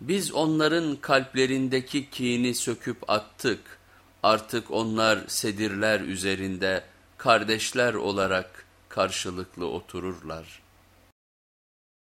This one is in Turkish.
Biz onların kalplerindeki kini söküp attık. Artık onlar sedirler üzerinde kardeşler olarak karşılıklı otururlar.''